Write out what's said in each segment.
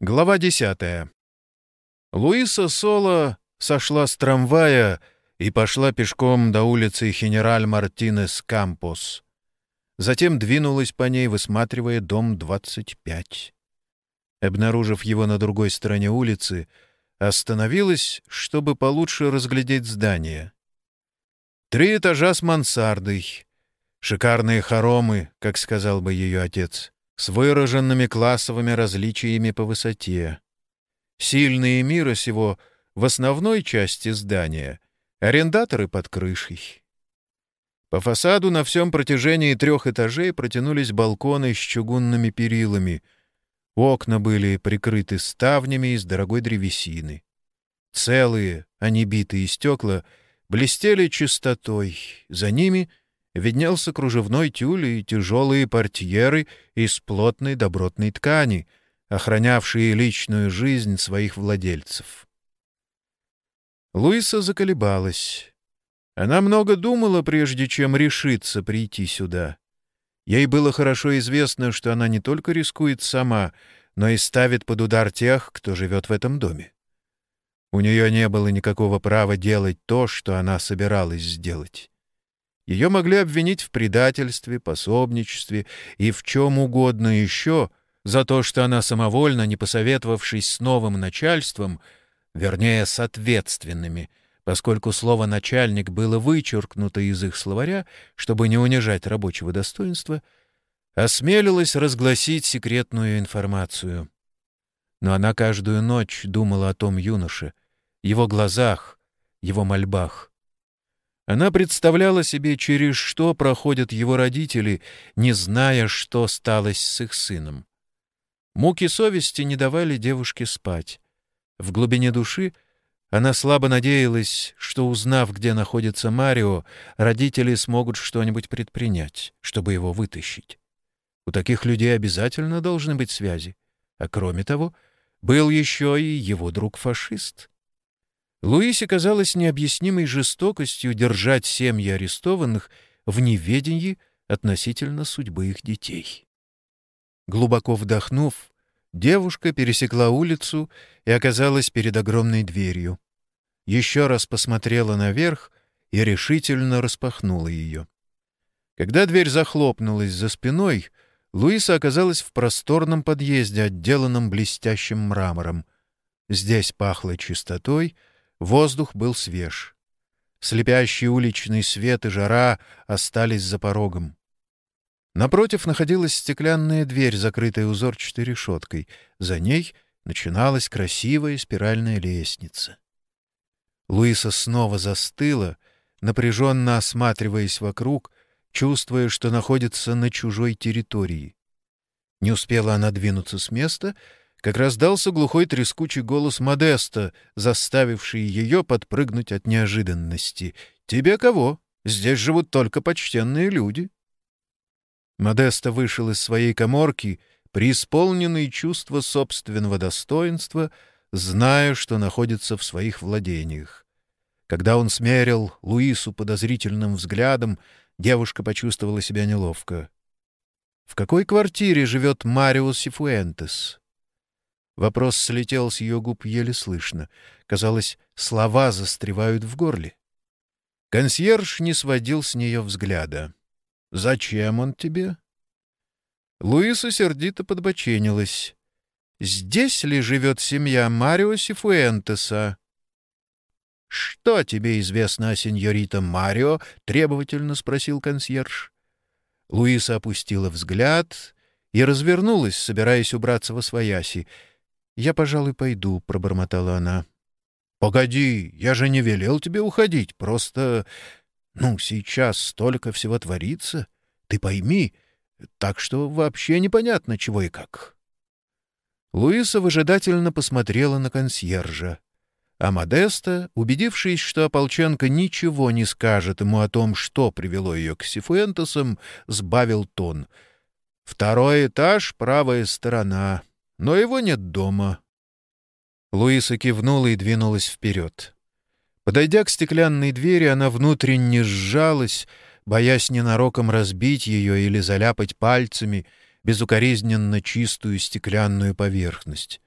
Глава десятая. Луиса Соло сошла с трамвая и пошла пешком до улицы Хенераль Мартинес Кампос. Затем двинулась по ней, высматривая дом 25. Обнаружив его на другой стороне улицы, остановилась, чтобы получше разглядеть здание. Три этажа с мансардой, шикарные хоромы, как сказал бы ее отец с выраженными классовыми различиями по высоте. Сильные мира сего в основной части здания, арендаторы под крышей. По фасаду на всем протяжении трех этажей протянулись балконы с чугунными перилами. Окна были прикрыты ставнями из дорогой древесины. Целые, а не битые стекла блестели чистотой. За ними — виднелся кружевной тюль и тяжелые портьеры из плотной добротной ткани, охранявшие личную жизнь своих владельцев. Луиса заколебалась. Она много думала, прежде чем решиться прийти сюда. Ей было хорошо известно, что она не только рискует сама, но и ставит под удар тех, кто живет в этом доме. У нее не было никакого права делать то, что она собиралась сделать. Ее могли обвинить в предательстве, пособничестве и в чем угодно еще за то, что она самовольно, не посоветовавшись с новым начальством, вернее, с ответственными, поскольку слово «начальник» было вычеркнуто из их словаря, чтобы не унижать рабочего достоинства, осмелилась разгласить секретную информацию. Но она каждую ночь думала о том юноше, его глазах, его мольбах — она представляла себе, через что проходят его родители, не зная, что сталось с их сыном. Муки совести не давали девушке спать. В глубине души она слабо надеялась, что, узнав, где находится Марио, родители смогут что-нибудь предпринять, чтобы его вытащить. У таких людей обязательно должны быть связи. А кроме того, был еще и его друг-фашист — Луисе казалось необъяснимой жестокостью держать семьи арестованных в неведении относительно судьбы их детей. Глубоко вдохнув, девушка пересекла улицу и оказалась перед огромной дверью. Еще раз посмотрела наверх и решительно распахнула ее. Когда дверь захлопнулась за спиной, Луиса оказалась в просторном подъезде, отделанном блестящим мрамором. Здесь пахло чистотой — Воздух был свеж. Слепящий уличный свет и жара остались за порогом. Напротив находилась стеклянная дверь, закрытая узорчатой решеткой. За ней начиналась красивая спиральная лестница. Луиса снова застыла, напряженно осматриваясь вокруг, чувствуя, что находится на чужой территории. Не успела она двинуться с места — как раздался глухой трескучий голос Модеста, заставивший ее подпрыгнуть от неожиданности. «Тебе кого? Здесь живут только почтенные люди». Модеста вышел из своей коморки, преисполненный чувства собственного достоинства, зная, что находится в своих владениях. Когда он смерил Луису подозрительным взглядом, девушка почувствовала себя неловко. «В какой квартире живет Марио Сифуэнтес?» Вопрос слетел с ее губ еле слышно. Казалось, слова застревают в горле. Консьерж не сводил с нее взгляда. «Зачем он тебе?» Луиса сердито подбоченилась. «Здесь ли живет семья Марио Сифуэнтеса?» «Что тебе известно о сеньорита Марио?» — требовательно спросил консьерж. Луиса опустила взгляд и развернулась, собираясь убраться во свояси. «Я, пожалуй, пойду», — пробормотала она. «Погоди, я же не велел тебе уходить, просто... Ну, сейчас столько всего творится, ты пойми, так что вообще непонятно, чего и как». Луиса выжидательно посмотрела на консьержа. А Модеста, убедившись, что ополченка ничего не скажет ему о том, что привело ее к Сифуэнтесам, сбавил тон. «Второй этаж, правая сторона но его нет дома». Луиса кивнула и двинулась вперед. Подойдя к стеклянной двери, она внутренне сжалась, боясь ненароком разбить ее или заляпать пальцами безукоризненно чистую стеклянную поверхность.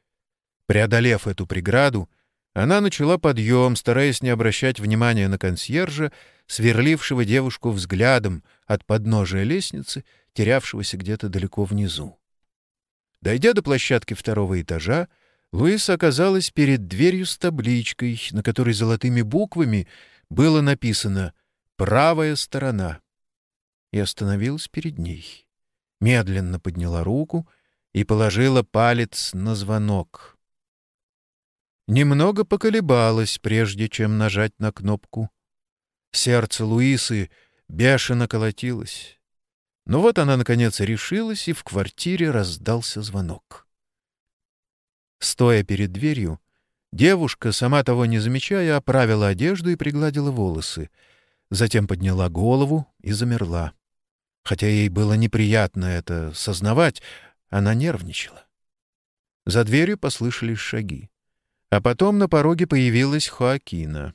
Преодолев эту преграду, она начала подъем, стараясь не обращать внимания на консьержа, сверлившего девушку взглядом от подножия лестницы, терявшегося где-то далеко внизу. Дойдя до площадки второго этажа, Луиса оказалась перед дверью с табличкой, на которой золотыми буквами было написано «Правая сторона» и остановилась перед ней. Медленно подняла руку и положила палец на звонок. Немного поколебалась, прежде чем нажать на кнопку. Сердце Луисы бешено колотилось. Но вот она, наконец, решилась, и в квартире раздался звонок. Стоя перед дверью, девушка, сама того не замечая, оправила одежду и пригладила волосы. Затем подняла голову и замерла. Хотя ей было неприятно это сознавать, она нервничала. За дверью послышались шаги. А потом на пороге появилась Хоакина.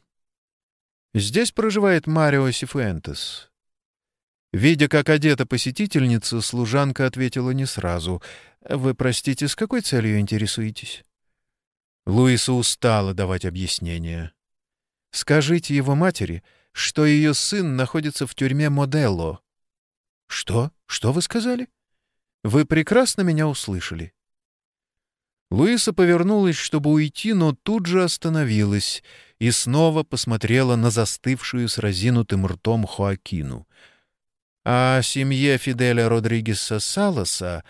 «Здесь проживает Марио Сифуэнтес». Видя, как одета посетительница, служанка ответила не сразу — «Вы, простите, с какой целью интересуетесь?» Луиса устала давать объяснения. «Скажите его матери, что ее сын находится в тюрьме Моделло». «Что? Что вы сказали?» «Вы прекрасно меня услышали». Луиса повернулась, чтобы уйти, но тут же остановилась и снова посмотрела на застывшую с разинутым ртом Хоакину. А семье Фиделя Родригеса Саласа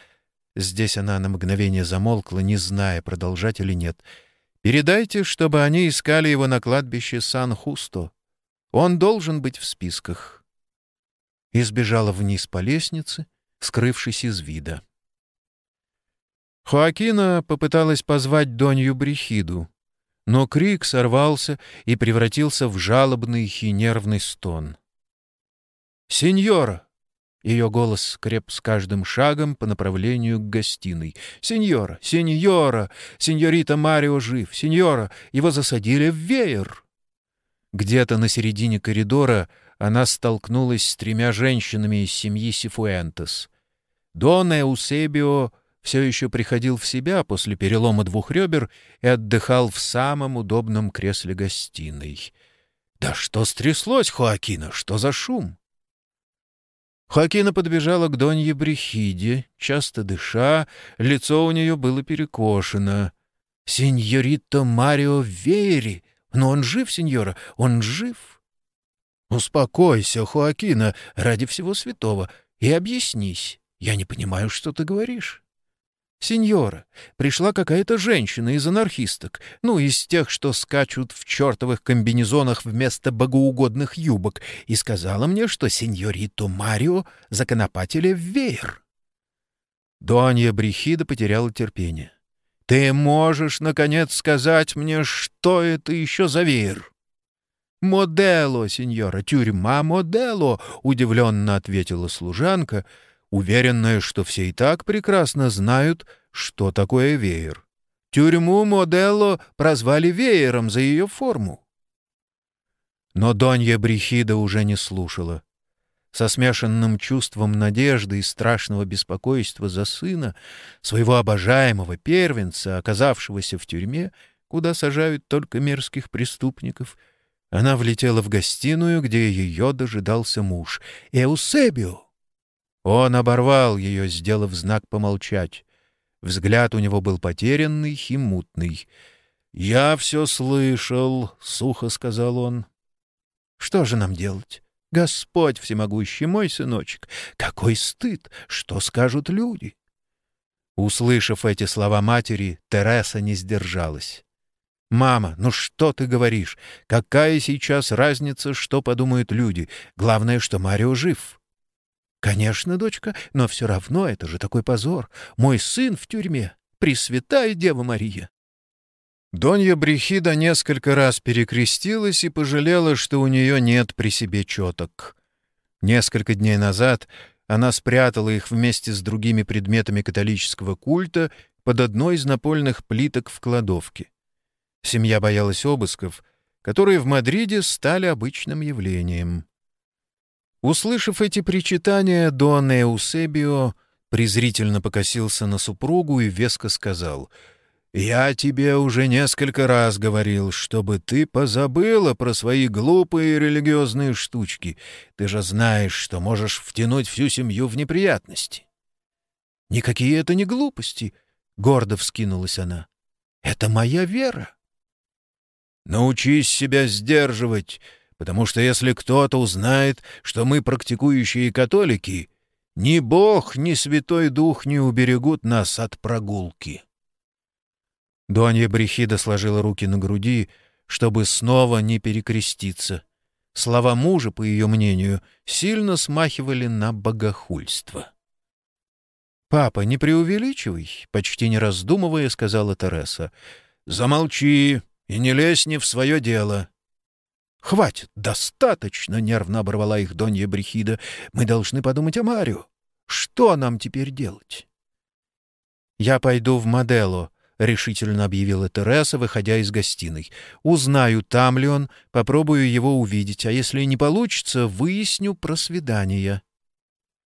Здесь она на мгновение замолкла, не зная, продолжать или нет. «Передайте, чтобы они искали его на кладбище Сан-Хусто. Он должен быть в списках». И сбежала вниз по лестнице, скрывшись из вида. Хоакина попыталась позвать Донью Брехиду, но крик сорвался и превратился в жалобный и нервный стон. «Сеньора! Ее голос креп с каждым шагом по направлению к гостиной. «Сеньора! Сеньора! Сеньорита Марио жив! Сеньора! Его засадили в веер!» Где-то на середине коридора она столкнулась с тремя женщинами из семьи Сифуэнтес. Дон Эусебио все еще приходил в себя после перелома двух ребер и отдыхал в самом удобном кресле гостиной. «Да что стряслось, Хоакина? Что за шум?» Хоакина подбежала к Донье Брехиде, часто дыша, лицо у нее было перекошено. «Сеньорито Марио Вейри! Но он жив, сеньора, он жив!» «Успокойся, Хоакина, ради всего святого, и объяснись. Я не понимаю, что ты говоришь». «Сеньора, пришла какая-то женщина из анархисток, ну, из тех, что скачут в чертовых комбинезонах вместо богоугодных юбок, и сказала мне, что сеньориту Марио законопатили в веер». Донья Брехида потеряла терпение. «Ты можешь, наконец, сказать мне, что это еще за веер?» «Модело, сеньора, тюрьма Модело», — удивленно ответила служанка — уверенная, что все и так прекрасно знают, что такое веер. Тюрьму Моделло прозвали веером за ее форму. Но Донья Брехида уже не слушала. Со смешанным чувством надежды и страшного беспокойства за сына, своего обожаемого первенца, оказавшегося в тюрьме, куда сажают только мерзких преступников, она влетела в гостиную, где ее дожидался муж. «Эусебио!» Он оборвал ее, сделав знак помолчать. Взгляд у него был потерянный и мутный. «Я все слышал», — сухо сказал он. «Что же нам делать? Господь всемогущий мой сыночек! Какой стыд! Что скажут люди?» Услышав эти слова матери, Тереса не сдержалась. «Мама, ну что ты говоришь? Какая сейчас разница, что подумают люди? Главное, что Марио жив». «Конечно, дочка, но все равно это же такой позор. Мой сын в тюрьме. Пресвятая Дева Мария!» Донья Брехида несколько раз перекрестилась и пожалела, что у нее нет при себе четок. Несколько дней назад она спрятала их вместе с другими предметами католического культа под одной из напольных плиток в кладовке. Семья боялась обысков, которые в Мадриде стали обычным явлением. Услышав эти причитания, Дон Эусебио презрительно покосился на супругу и веско сказал, Я тебе уже несколько раз говорил, чтобы ты позабыла про свои глупые религиозные штучки. Ты же знаешь, что можешь втянуть всю семью в неприятности. Никакие это не глупости, — гордо вскинулась она. Это моя вера. Научись себя сдерживать, потому что если кто-то узнает, что мы практикующие католики, ни Бог, ни Святой Дух не уберегут нас от прогулки. Донья Брехида сложила руки на груди, чтобы снова не перекреститься. Слова мужа, по ее мнению, сильно смахивали на богохульство. «Папа, не преувеличивай», — почти не раздумывая, сказала Тереса. «Замолчи и не лезь не в свое дело». «Хватит, достаточно!» — нервно оборвала их Донья Брехида. «Мы должны подумать о Марио. Что нам теперь делать?» «Я пойду в Модело», — решительно объявила Тереса, выходя из гостиной. «Узнаю, там ли он, попробую его увидеть, а если не получится, выясню про свидание».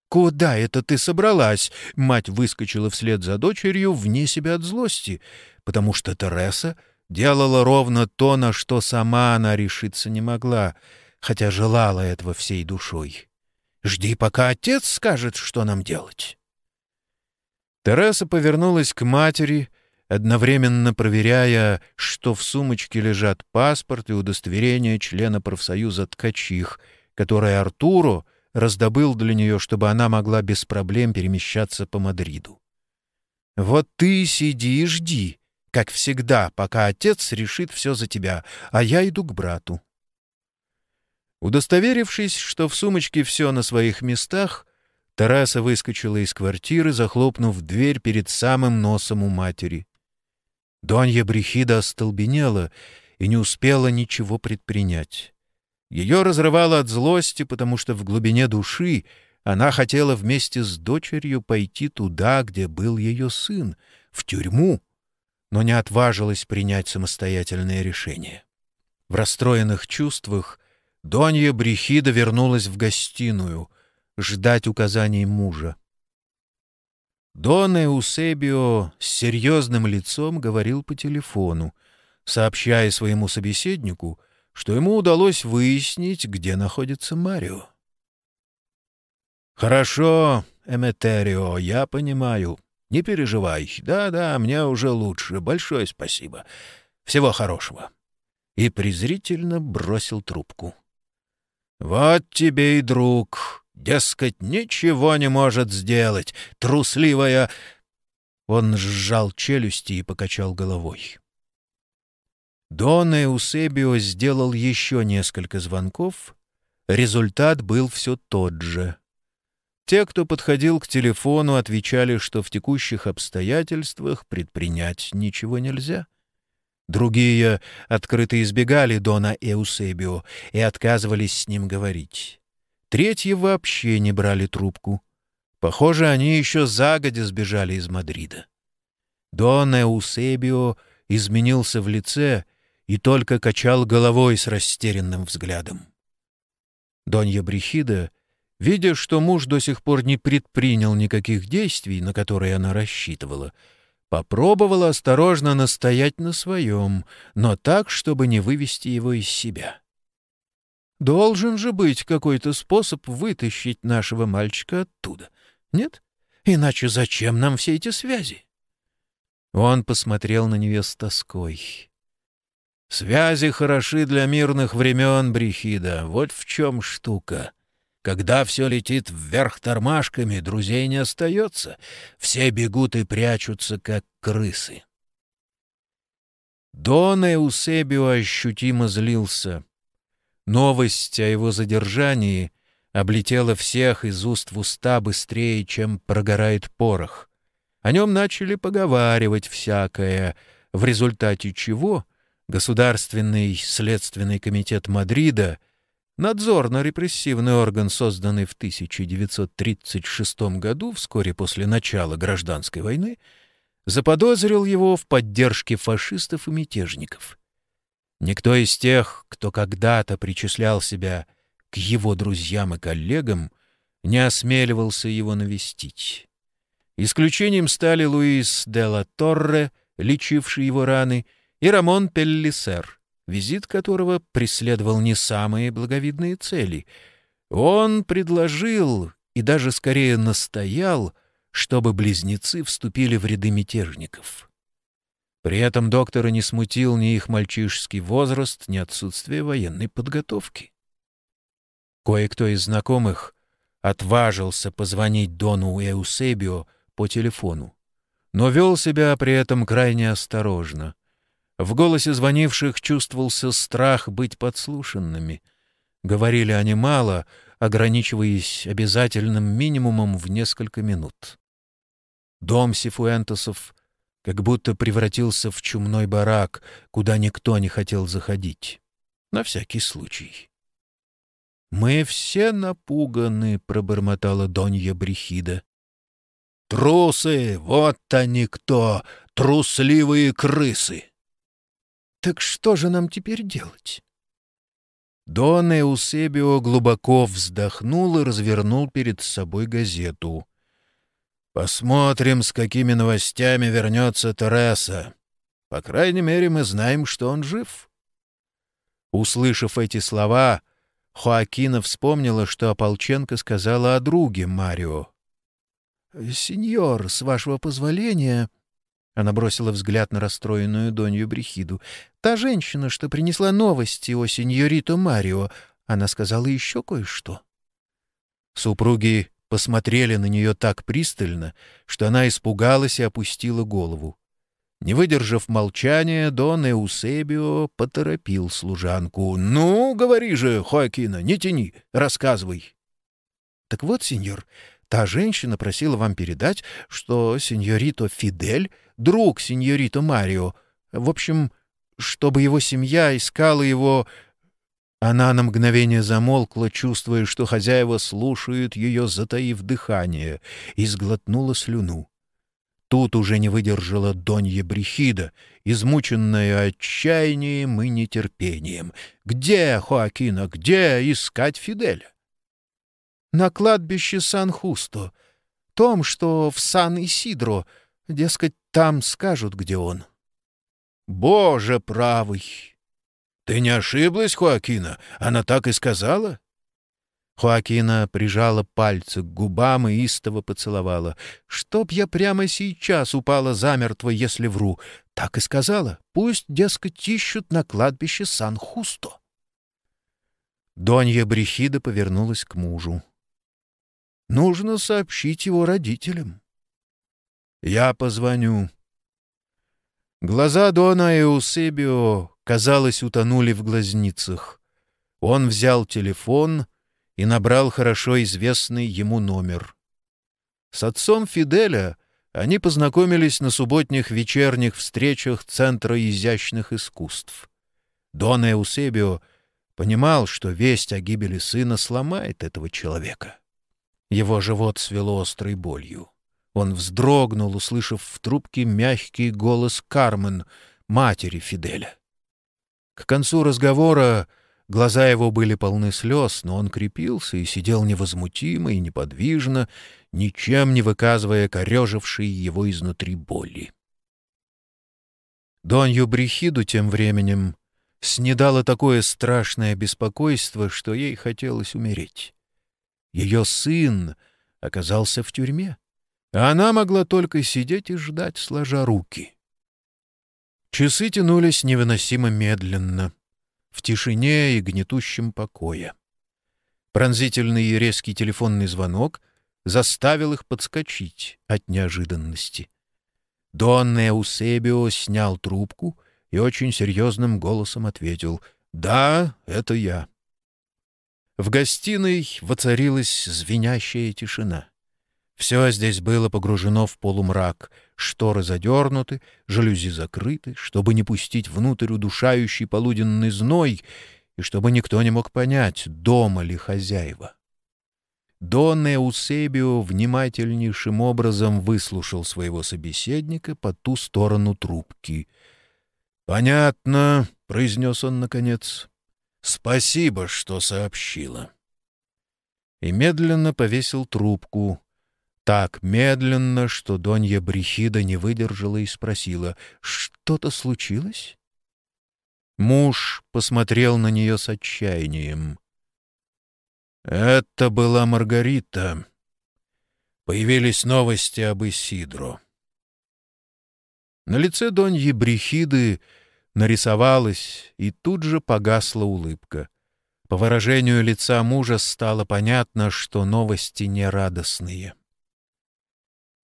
«Куда это ты собралась?» — мать выскочила вслед за дочерью вне себя от злости, потому что Тереса делала ровно то, на что сама она решиться не могла, хотя желала этого всей душой. «Жди, пока отец скажет, что нам делать». Тереса повернулась к матери, одновременно проверяя, что в сумочке лежат паспорт и удостоверение члена профсоюза ткачих, которое Артуру — раздобыл для нее, чтобы она могла без проблем перемещаться по Мадриду. «Вот ты сиди и жди, как всегда, пока отец решит все за тебя, а я иду к брату». Удостоверившись, что в сумочке все на своих местах, Тараса выскочила из квартиры, захлопнув дверь перед самым носом у матери. Донья Брехида остолбенела и не успела ничего предпринять. Ее разрывало от злости, потому что в глубине души она хотела вместе с дочерью пойти туда, где был ее сын, в тюрьму, но не отважилась принять самостоятельное решение. В расстроенных чувствах Донья Брехида вернулась в гостиную ждать указаний мужа. Дон Эусебио с серьезным лицом говорил по телефону, сообщая своему собеседнику — что ему удалось выяснить, где находится Марио. «Хорошо, Эметерио, я понимаю. Не переживай. Да-да, мне уже лучше. Большое спасибо. Всего хорошего». И презрительно бросил трубку. «Вот тебе и друг. Дескать, ничего не может сделать. Трусливая...» Он сжал челюсти и покачал головой. Дон Эусебио сделал еще несколько звонков. Результат был все тот же. Те, кто подходил к телефону, отвечали, что в текущих обстоятельствах предпринять ничего нельзя. Другие открыто избегали Дона Эусебио и отказывались с ним говорить. Третьи вообще не брали трубку. Похоже, они еще загодя сбежали из Мадрида. Дон Эусебио изменился в лице — и только качал головой с растерянным взглядом. Донья Брехида, видя, что муж до сих пор не предпринял никаких действий, на которые она рассчитывала, попробовала осторожно настоять на своем, но так, чтобы не вывести его из себя. Должен же быть какой-то способ вытащить нашего мальчика оттуда. Нет? Иначе зачем нам все эти связи? Он посмотрел на нее с тоской. Связи хороши для мирных времен, Брехида. Вот в чем штука. Когда все летит вверх тормашками, друзей не остается. Все бегут и прячутся, как крысы. Дон Эусебио ощутимо злился. Новость о его задержании облетела всех из уст в уста быстрее, чем прогорает порох. О нем начали поговаривать всякое, в результате чего — Государственный следственный комитет Мадрида, надзорно-репрессивный орган, созданный в 1936 году, вскоре после начала гражданской войны, заподозрил его в поддержке фашистов и мятежников. Никто из тех, кто когда-то причислял себя к его друзьям и коллегам, не осмеливался его навестить. Исключением стали Луис де ла Торре лечивший его раны, и Рамон Пеллисер, визит которого преследовал не самые благовидные цели. Он предложил и даже скорее настоял, чтобы близнецы вступили в ряды мятежников. При этом доктора не смутил ни их мальчишеский возраст, ни отсутствие военной подготовки. Кое-кто из знакомых отважился позвонить Дону Эусебио по телефону, но вел себя при этом крайне осторожно. В голосе звонивших чувствовался страх быть подслушанными. Говорили они мало, ограничиваясь обязательным минимумом в несколько минут. Дом Сифуэнтосов как будто превратился в чумной барак, куда никто не хотел заходить. На всякий случай. «Мы все напуганы», — пробормотала Донья Брехида. «Трусы! Вот они кто! Трусливые крысы!» «Так что же нам теперь делать?» Дон Эусебио глубоко вздохнул и развернул перед собой газету. «Посмотрим, с какими новостями вернется Тереса. По крайней мере, мы знаем, что он жив». Услышав эти слова, Хоакина вспомнила, что Ополченко сказала о друге Марио. «Сеньор, с вашего позволения...» Она бросила взгляд на расстроенную Донью Брехиду. «Та женщина, что принесла новости о сеньорито Марио, она сказала еще кое-что». Супруги посмотрели на нее так пристально, что она испугалась и опустила голову. Не выдержав молчания, Дон Эусебио поторопил служанку. «Ну, говори же, Хоакина, не тяни, рассказывай». «Так вот, сеньор, та женщина просила вам передать, что сеньорито Фидель — друг сеньорито Марио. В общем, чтобы его семья искала его...» Она на мгновение замолкла, чувствуя, что хозяева слушают ее, затаив дыхание, и сглотнула слюну. Тут уже не выдержала Донья Брехида, измученная отчаянием и нетерпением. «Где, Хоакина, где искать Фиделя?» «На кладбище Сан-Хусто, том, что в Сан-Исидро, дескать, там скажут, где он». «Боже правый! Ты не ошиблась, Хоакина? Она так и сказала?» Хоакина прижала пальцы к губам и истово поцеловала. «Чтоб я прямо сейчас упала замертво, если вру!» Так и сказала. «Пусть, дескать, ищут на кладбище Сан-Хусто». Донья Брехида повернулась к мужу. «Нужно сообщить его родителям». «Я позвоню». Глаза Дона Эусебио, казалось, утонули в глазницах. Он взял телефон — и набрал хорошо известный ему номер. С отцом Фиделя они познакомились на субботних вечерних встречах Центра изящных искусств. Дон Эусебио понимал, что весть о гибели сына сломает этого человека. Его живот свело острой болью. Он вздрогнул, услышав в трубке мягкий голос Кармен, матери Фиделя. К концу разговора Глаза его были полны слез, но он крепился и сидел невозмутимо и неподвижно, ничем не выказывая корежившей его изнутри боли. Донью Брехиду тем временем снедало такое страшное беспокойство, что ей хотелось умереть. Ее сын оказался в тюрьме, она могла только сидеть и ждать, сложа руки. Часы тянулись невыносимо медленно в тишине и гнетущем покое. Пронзительный и резкий телефонный звонок заставил их подскочить от неожиданности. Дон Эусебио снял трубку и очень серьезным голосом ответил «Да, это я». В гостиной воцарилась звенящая тишина. Все здесь было погружено в полумрак, шторы задернуты, жалюзи закрыты, чтобы не пустить внутрь удушающий полуденный зной и чтобы никто не мог понять, дома ли хозяева. Дон Эусебио внимательнейшим образом выслушал своего собеседника по ту сторону трубки. «Понятно», — произнес он наконец. «Спасибо, что сообщила». И медленно повесил трубку, Так медленно, что Донья Брехида не выдержала и спросила, «Что-то случилось?» Муж посмотрел на нее с отчаянием. Это была Маргарита. Появились новости об Исидро. На лице Доньи Брехиды нарисовалась и тут же погасла улыбка. По выражению лица мужа стало понятно, что новости нерадостные.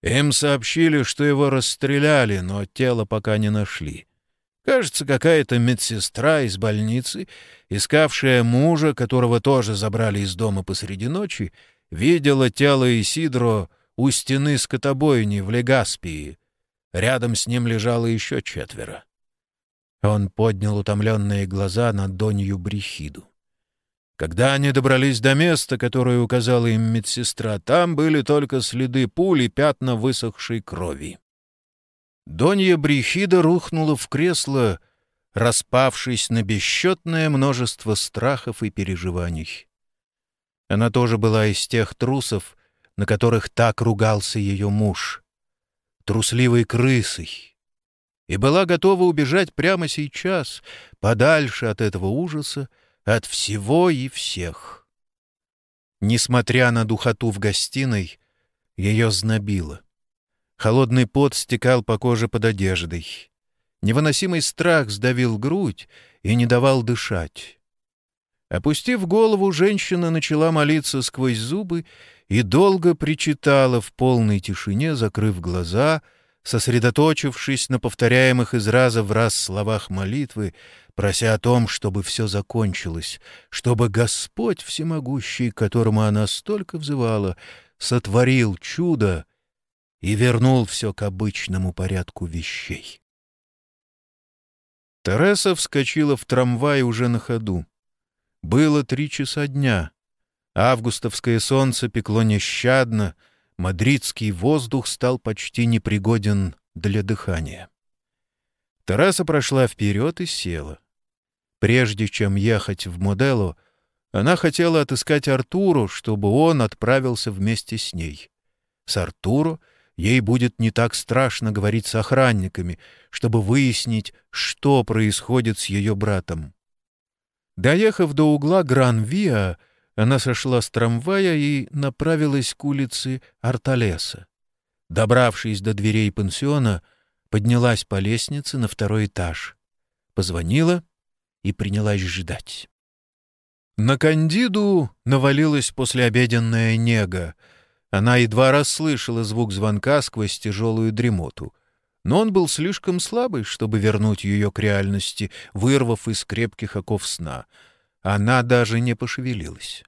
Им сообщили, что его расстреляли, но тело пока не нашли. Кажется, какая-то медсестра из больницы, искавшая мужа, которого тоже забрали из дома посреди ночи, видела тело Исидро у стены скотобойни в Легаспии. Рядом с ним лежало еще четверо. Он поднял утомленные глаза на Донью Брехиду. Когда они добрались до места, которое указала им медсестра, там были только следы пули, пятна высохшей крови. Донья Брехида рухнула в кресло, распавшись на бесчетное множество страхов и переживаний. Она тоже была из тех трусов, на которых так ругался ее муж, трусливой крысой, и была готова убежать прямо сейчас, подальше от этого ужаса, от всего и всех. Несмотря на духоту в гостиной, ее знобило. Холодный пот стекал по коже под одеждой. Невыносимый страх сдавил грудь и не давал дышать. Опустив голову, женщина начала молиться сквозь зубы и долго причитала в полной тишине, закрыв глаза, сосредоточившись на повторяемых из раза в раз словах молитвы, прося о том, чтобы все закончилось, чтобы Господь Всемогущий, которому она столько взывала, сотворил чудо и вернул все к обычному порядку вещей. Тереса вскочила в трамвай уже на ходу. Было три часа дня. Августовское солнце пекло нещадно, мадридский воздух стал почти непригоден для дыхания. Тереса прошла вперед и села. Прежде чем ехать в Модело, она хотела отыскать Артуру, чтобы он отправился вместе с ней. С Артуру — ей будет не так страшно говорить с охранниками, чтобы выяснить, что происходит с ее братом. Доехав до угла Гран-Виа, она сошла с трамвая и направилась к улице Арталеса. Добравшись до дверей пансиона, поднялась по лестнице на второй этаж, позвонила и принялась ждать. На Кандиду навалилась послеобеденная нега — она едва расслышала звук звонка сквозь тяжелую дремоту. Но он был слишком слабый, чтобы вернуть ее к реальности, вырвав из крепких оков сна. Она даже не пошевелилась.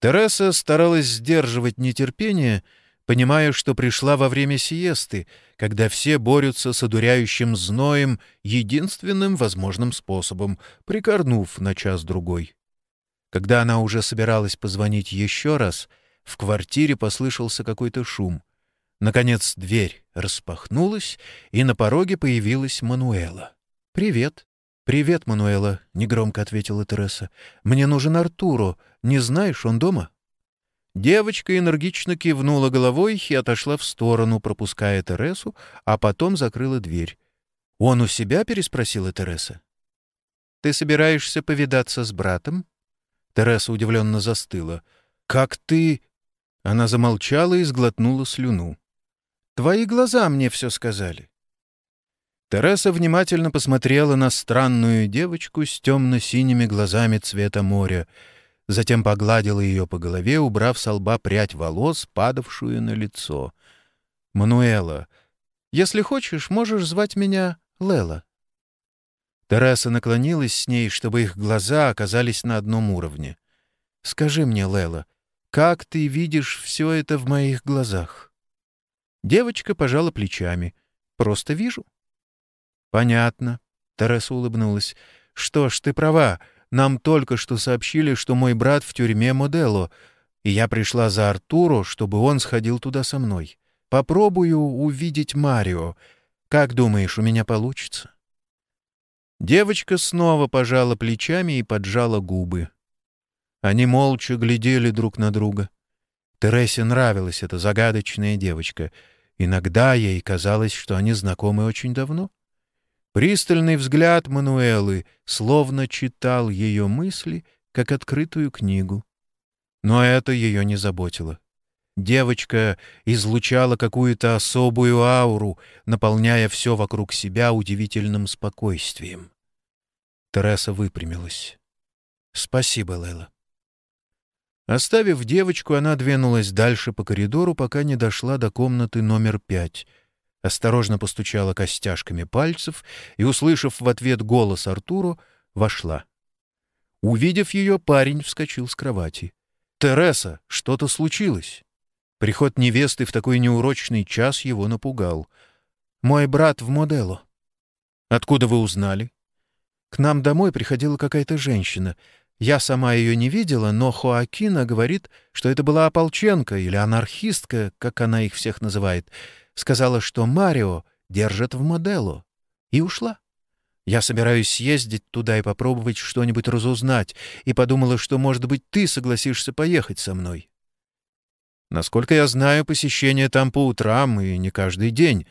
Тереса старалась сдерживать нетерпение, понимая, что пришла во время сиесты, когда все борются с одуряющим зноем единственным возможным способом, прикорнув на час-другой. Когда она уже собиралась позвонить еще раз — в квартире послышался какой-то шум. Наконец дверь распахнулась, и на пороге появилась Мануэла. «Привет». «Привет, Мануэла», — негромко ответила Тереса. «Мне нужен Артуро. Не знаешь, он дома?» Девочка энергично кивнула головой и отошла в сторону, пропуская Тересу, а потом закрыла дверь. «Он у себя?» — переспросила Тереса. «Ты собираешься повидаться с братом?» Тереса удивленно застыла. «Как ты...» Она замолчала и сглотнула слюну. «Твои глаза мне все сказали». Тереса внимательно посмотрела на странную девочку с темно-синими глазами цвета моря, затем погладила ее по голове, убрав с лба прядь волос, падавшую на лицо. «Мануэла, если хочешь, можешь звать меня Лела». Тереса наклонилась с ней, чтобы их глаза оказались на одном уровне. «Скажи мне, Лела, — как ты видишь все это в моих глазах?» Девочка пожала плечами. «Просто вижу». «Понятно», — Тереса улыбнулась. «Что ж, ты права. Нам только что сообщили, что мой брат в тюрьме Модело, и я пришла за Артуру, чтобы он сходил туда со мной. Попробую увидеть Марио. Как думаешь, у меня получится?» Девочка снова пожала плечами и поджала губы. Они молча глядели друг на друга. Тересе нравилась эта загадочная девочка. Иногда ей казалось, что они знакомы очень давно. Пристальный взгляд Мануэлы словно читал ее мысли, как открытую книгу. Но это ее не заботило. Девочка излучала какую-то особую ауру, наполняя все вокруг себя удивительным спокойствием. Тереса выпрямилась. «Спасибо, Лейла». Оставив девочку, она двинулась дальше по коридору, пока не дошла до комнаты номер пять. Осторожно постучала костяшками пальцев и, услышав в ответ голос Артуру, вошла. Увидев ее, парень вскочил с кровати. «Тереса, что-то случилось?» Приход невесты в такой неурочный час его напугал. «Мой брат в Модело». «Откуда вы узнали?» «К нам домой приходила какая-то женщина. Я сама ее не видела, но Хоакина говорит, что это была ополченка или анархистка, как она их всех называет. Сказала, что Марио держит в Модело. И ушла. Я собираюсь съездить туда и попробовать что-нибудь разузнать, и подумала, что, может быть, ты согласишься поехать со мной. Насколько я знаю, посещение там по утрам и не каждый день.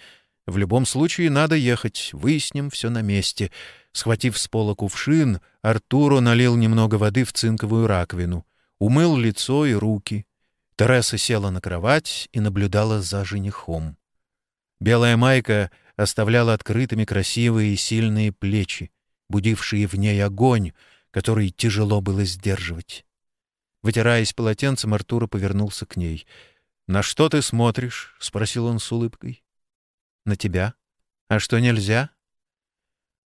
В любом случае надо ехать, выясним все на месте. Схватив с пола кувшин, Артуро налил немного воды в цинковую раковину, умыл лицо и руки. Тереса села на кровать и наблюдала за женихом. Белая майка оставляла открытыми красивые и сильные плечи, будившие в ней огонь, который тяжело было сдерживать. Вытираясь полотенцем, Артура повернулся к ней. «На что ты смотришь?» — спросил он с улыбкой. «На тебя. А что, нельзя?»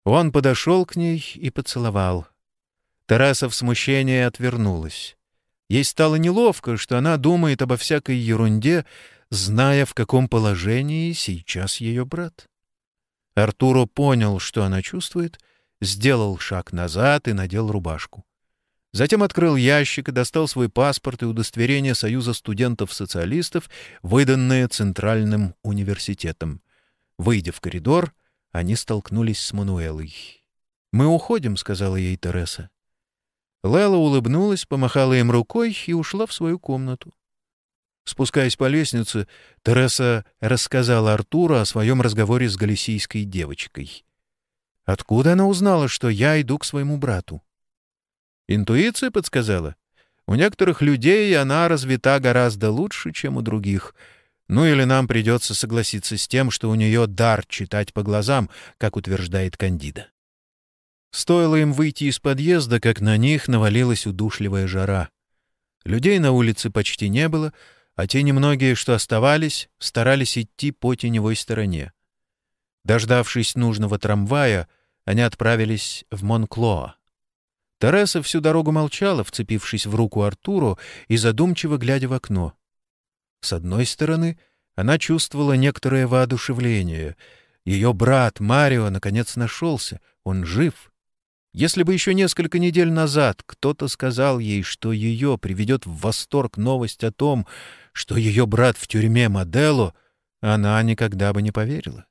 Он подошел к ней и поцеловал. Тараса в смущении отвернулась. Ей стало неловко, что она думает обо всякой ерунде, зная, в каком положении сейчас ее брат. Артуро понял, что она чувствует, сделал шаг назад и надел рубашку. Затем открыл ящик и достал свой паспорт и удостоверение Союза студентов-социалистов, выданное Центральным университетом. Выйдя в коридор, они столкнулись с Мануэлой. «Мы уходим», — сказала ей Тереса. Лела улыбнулась, помахала им рукой и ушла в свою комнату. Спускаясь по лестнице, Тереса рассказала Артуру о своем разговоре с галисийской девочкой. Откуда она узнала, что я иду к своему брату? Интуиция подсказала. У некоторых людей она развита гораздо лучше, чем у других — ну или нам придется согласиться с тем, что у нее дар читать по глазам, как утверждает Кандида. Стоило им выйти из подъезда, как на них навалилась удушливая жара. Людей на улице почти не было, а те немногие, что оставались, старались идти по теневой стороне. Дождавшись нужного трамвая, они отправились в Монклоа. Тереса всю дорогу молчала, вцепившись в руку Артуру и задумчиво глядя в окно. С одной стороны, она чувствовала некоторое воодушевление. Ее брат Марио наконец нашелся, он жив. Если бы еще несколько недель назад кто-то сказал ей, что ее приведет в восторг новость о том, что ее брат в тюрьме Модело, она никогда бы не поверила.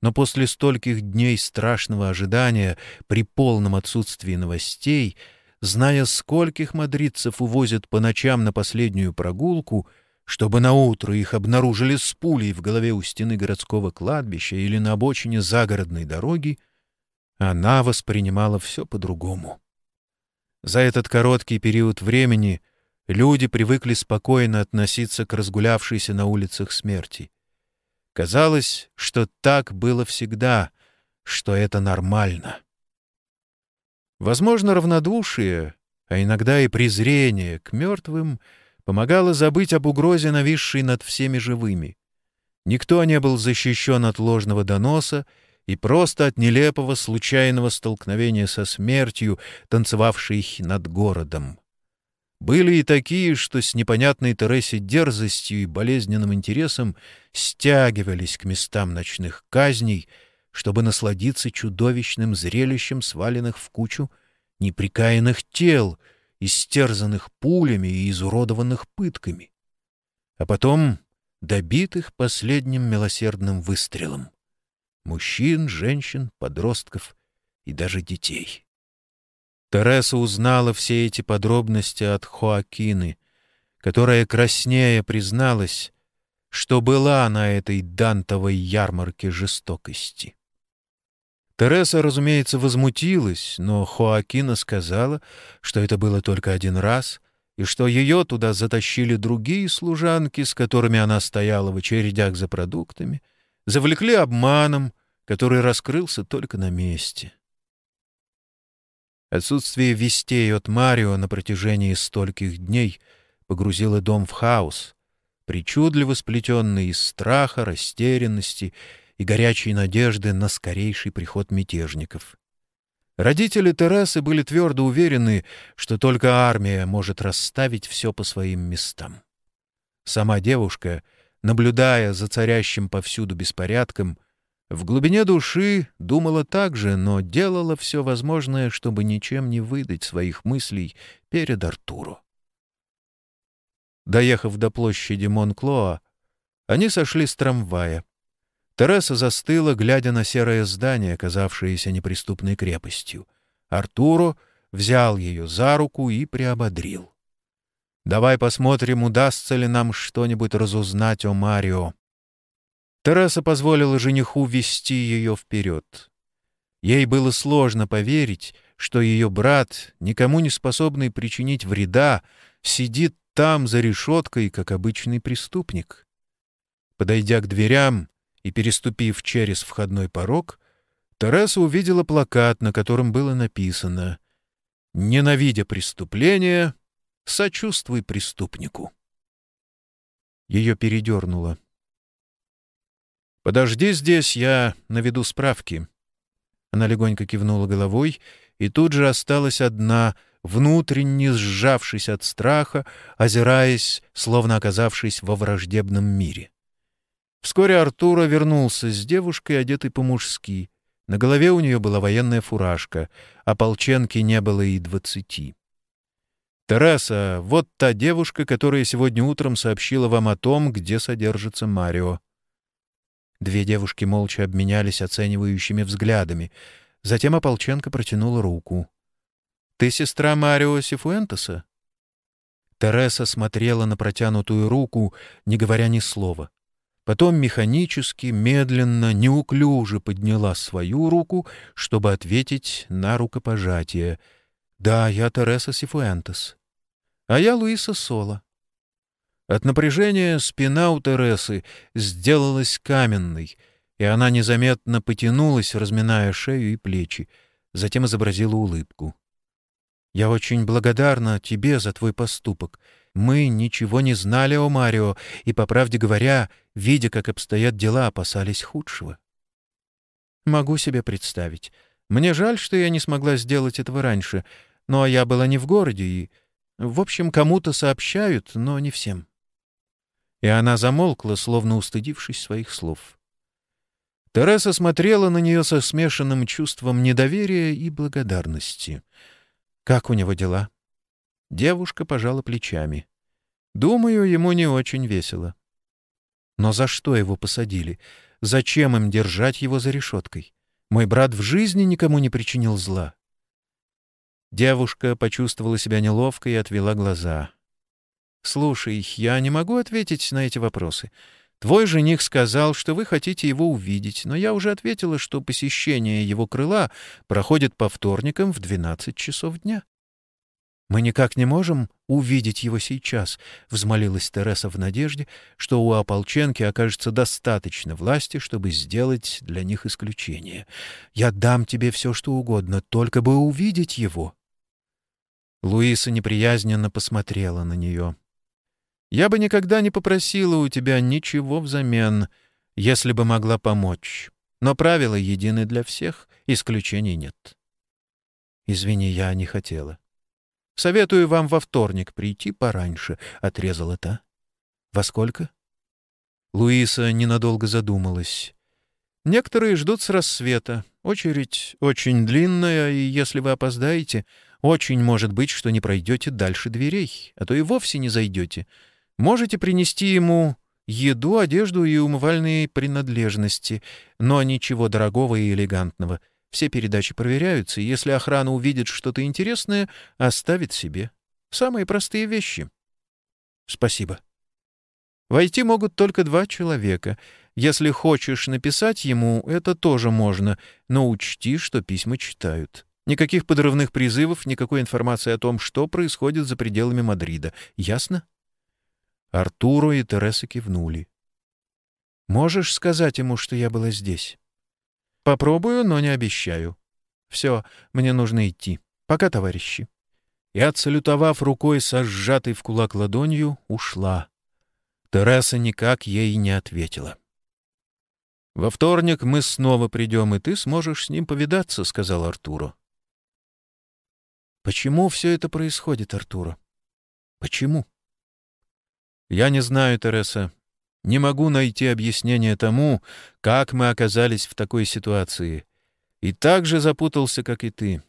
Но после стольких дней страшного ожидания при полном отсутствии новостей, зная, скольких мадридцев увозят по ночам на последнюю прогулку — чтобы наутро их обнаружили с пулей в голове у стены городского кладбища или на обочине загородной дороги, она воспринимала все по-другому. За этот короткий период времени люди привыкли спокойно относиться к разгулявшейся на улицах смерти. Казалось, что так было всегда, что это нормально. Возможно, равнодушие, а иногда и презрение к мертвым — помогало забыть об угрозе, нависшей над всеми живыми. Никто не был защищен от ложного доноса и просто от нелепого случайного столкновения со смертью, танцевавшей над городом. Были и такие, что с непонятной Тересе дерзостью и болезненным интересом стягивались к местам ночных казней, чтобы насладиться чудовищным зрелищем сваленных в кучу неприкаянных тел — истерзанных пулями и изуродованных пытками, а потом добитых последним милосердным выстрелом. Мужчин, женщин, подростков и даже детей. Тереса узнала все эти подробности от Хоакины, которая краснее призналась, что была на этой дантовой ярмарке жестокости. Тереса, разумеется, возмутилась, но Хоакина сказала, что это было только один раз, и что ее туда затащили другие служанки, с которыми она стояла в очередях за продуктами, завлекли обманом, который раскрылся только на месте. Отсутствие вестей от Марио на протяжении стольких дней погрузило дом в хаос, причудливо сплетенный из страха, растерянности и горячей надежды на скорейший приход мятежников. Родители Тересы были твердо уверены, что только армия может расставить все по своим местам. Сама девушка, наблюдая за царящим повсюду беспорядком, в глубине души думала так же, но делала все возможное, чтобы ничем не выдать своих мыслей перед Артуру. Доехав до площади Монклоа, они сошли с трамвая. Тереса застыла, глядя на серое здание, казавшееся неприступной крепостью. Артуру взял ее за руку и приободрил. «Давай посмотрим, удастся ли нам что-нибудь разузнать о Марио». Тереса позволила жениху вести ее вперед. Ей было сложно поверить, что ее брат, никому не способный причинить вреда, сидит там за решеткой, как обычный преступник. Подойдя к дверям, и, переступив через входной порог, Тереса увидела плакат, на котором было написано «Ненавидя преступление, сочувствуй преступнику». Ее передернуло. «Подожди здесь, я наведу справки». Она легонько кивнула головой и тут же осталась одна, внутренне сжавшись от страха, озираясь, словно оказавшись во враждебном мире. Вскоре Артура вернулся с девушкой, одетой по-мужски. На голове у нее была военная фуражка, а полченки не было и двадцати. «Тераса, вот та девушка, которая сегодня утром сообщила вам о том, где содержится Марио». Две девушки молча обменялись оценивающими взглядами. Затем Ополченко протянула руку. «Ты сестра Марио Сифуэнтеса?» Тереса смотрела на протянутую руку, не говоря ни слова. Потом механически, медленно, неуклюже подняла свою руку, чтобы ответить на рукопожатие. «Да, я Тереса Сифуэнтес. А я Луиса Соло». От напряжения спина у Тересы сделалась каменной, и она незаметно потянулась, разминая шею и плечи, затем изобразила улыбку. «Я очень благодарна тебе за твой поступок. Мы ничего не знали о Марио и, по правде говоря, видя, как обстоят дела, опасались худшего. Могу себе представить. Мне жаль, что я не смогла сделать этого раньше, но я была не в городе и... В общем, кому-то сообщают, но не всем. И она замолкла, словно устыдившись своих слов. Тереса смотрела на нее со смешанным чувством недоверия и благодарности. «Как у него дела?» Девушка пожала плечами. «Думаю, ему не очень весело». «Но за что его посадили? Зачем им держать его за решеткой? Мой брат в жизни никому не причинил зла». Девушка почувствовала себя неловко и отвела глаза. «Слушай, я не могу ответить на эти вопросы. Твой жених сказал, что вы хотите его увидеть, но я уже ответила, что посещение его крыла проходит по вторникам в 12 часов дня. «Мы никак не можем увидеть его сейчас», — взмолилась Тереса в надежде, что у ополченки окажется достаточно власти, чтобы сделать для них исключение. «Я дам тебе все, что угодно, только бы увидеть его». Луиса неприязненно посмотрела на нее. «Я бы никогда не попросила у тебя ничего взамен, если бы могла помочь. Но правила едины для всех, исключений нет». «Извини, я не хотела». Советую вам во вторник прийти пораньше», — отрезала та. «Во сколько?» Луиса ненадолго задумалась. «Некоторые ждут с рассвета. Очередь очень длинная, и если вы опоздаете, очень может быть, что не пройдете дальше дверей, а то и вовсе не зайдете. Можете принести ему еду, одежду и умывальные принадлежности, но ничего дорогого и элегантного — все передачи проверяются, и если охрана увидит что-то интересное, оставит себе. Самые простые вещи. Спасибо. Войти могут только два человека. Если хочешь написать ему, это тоже можно, но учти, что письма читают. Никаких подрывных призывов, никакой информации о том, что происходит за пределами Мадрида. Ясно? Артуру и Тереса кивнули. «Можешь сказать ему, что я была здесь?» «Попробую, но не обещаю. Все, мне нужно идти. Пока, товарищи». И, отсалютовав рукой со сжатой в кулак ладонью, ушла. Тереса никак ей не ответила. «Во вторник мы снова придем, и ты сможешь с ним повидаться», — сказал Артуру. «Почему все это происходит, Артуро? Почему?» «Я не знаю, Тереса. Не могу найти объяснение тому, как мы оказались в такой ситуации. И так же запутался, как и ты.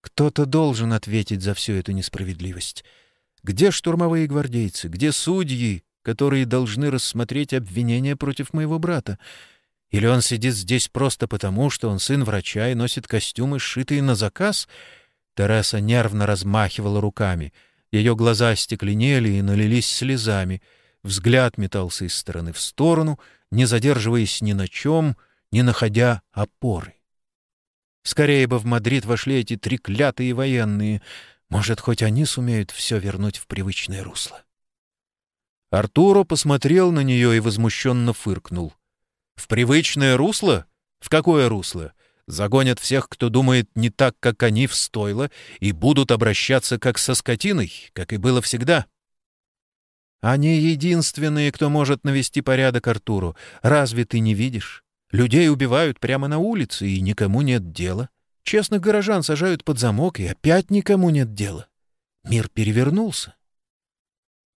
Кто-то должен ответить за всю эту несправедливость. Где штурмовые гвардейцы? Где судьи, которые должны рассмотреть обвинения против моего брата? Или он сидит здесь просто потому, что он сын врача и носит костюмы, сшитые на заказ? Тереса нервно размахивала руками. Ее глаза остекленели и налились слезами — Взгляд метался из стороны в сторону, не задерживаясь ни на чем, не находя опоры. Скорее бы в Мадрид вошли эти треклятые военные. Может, хоть они сумеют все вернуть в привычное русло. Артуро посмотрел на нее и возмущенно фыркнул. «В привычное русло? В какое русло? Загонят всех, кто думает не так, как они в стойло, и будут обращаться как со скотиной, как и было всегда». Они единственные, кто может навести порядок Артуру. Разве ты не видишь? Людей убивают прямо на улице, и никому нет дела. Честных горожан сажают под замок, и опять никому нет дела. Мир перевернулся.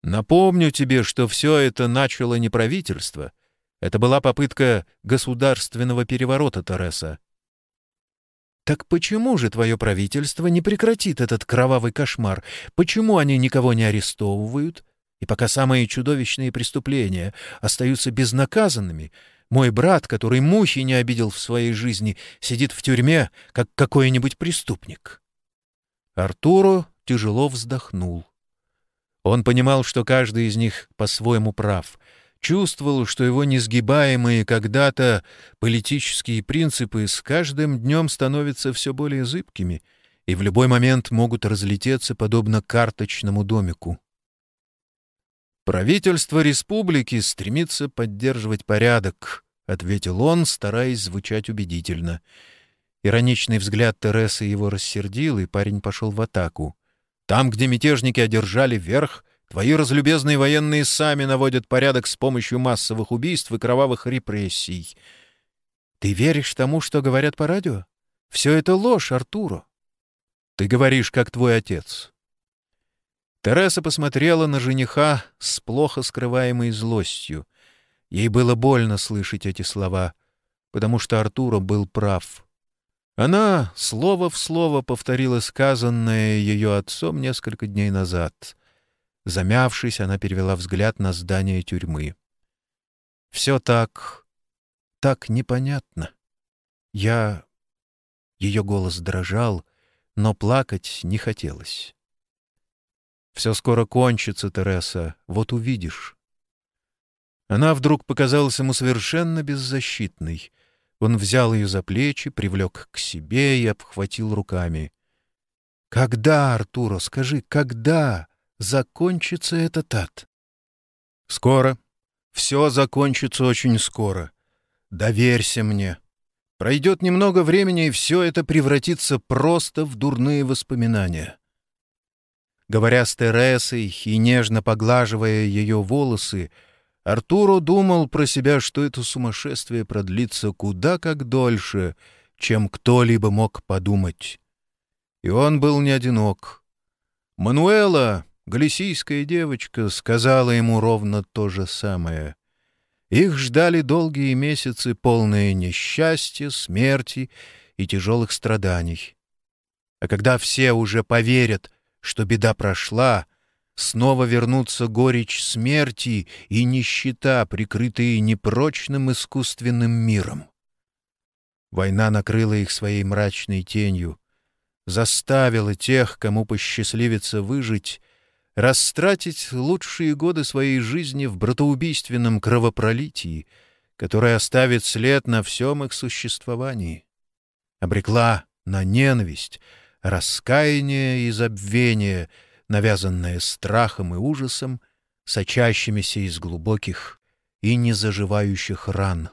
Напомню тебе, что все это начало не правительство. Это была попытка государственного переворота, Тереса. Так почему же твое правительство не прекратит этот кровавый кошмар? Почему они никого не арестовывают? И пока самые чудовищные преступления остаются безнаказанными, мой брат, который мухи не обидел в своей жизни, сидит в тюрьме, как какой-нибудь преступник. Артуро тяжело вздохнул. Он понимал, что каждый из них по-своему прав, чувствовал, что его несгибаемые когда-то политические принципы с каждым днем становятся все более зыбкими и в любой момент могут разлететься подобно карточному домику. «Правительство республики стремится поддерживать порядок», — ответил он, стараясь звучать убедительно. Ироничный взгляд Тересы его рассердил, и парень пошел в атаку. «Там, где мятежники одержали верх, твои разлюбезные военные сами наводят порядок с помощью массовых убийств и кровавых репрессий. Ты веришь тому, что говорят по радио? Все это ложь, Артуро. Ты говоришь, как твой отец. Тереса посмотрела на жениха с плохо скрываемой злостью. Ей было больно слышать эти слова, потому что Артура был прав. Она слово в слово повторила сказанное ее отцом несколько дней назад. Замявшись, она перевела взгляд на здание тюрьмы. «Все так... так непонятно. Я...» Ее голос дрожал, но плакать не хотелось. Все скоро кончится, Тереса, вот увидишь. Она вдруг показалась ему совершенно беззащитной. Он взял ее за плечи, привлек к себе и обхватил руками. «Когда, Артуро, скажи, когда закончится этот ад?» «Скоро. Все закончится очень скоро. Доверься мне. Пройдет немного времени, и все это превратится просто в дурные воспоминания. Говоря с Тересой и нежно поглаживая ее волосы, Артуро думал про себя, что это сумасшествие продлится куда как дольше, чем кто-либо мог подумать. И он был не одинок. Мануэла, галисийская девочка, сказала ему ровно то же самое. Их ждали долгие месяцы, полные несчастья, смерти и тяжелых страданий. А когда все уже поверят, что беда прошла, снова вернутся горечь смерти и нищета, прикрытые непрочным искусственным миром. Война накрыла их своей мрачной тенью, заставила тех, кому посчастливится выжить, растратить лучшие годы своей жизни в братоубийственном кровопролитии, которое оставит след на всем их существовании. Обрекла на ненависть, раскаяние и забвение, навязанное страхом и ужасом, сочащимися из глубоких и незаживающих ран.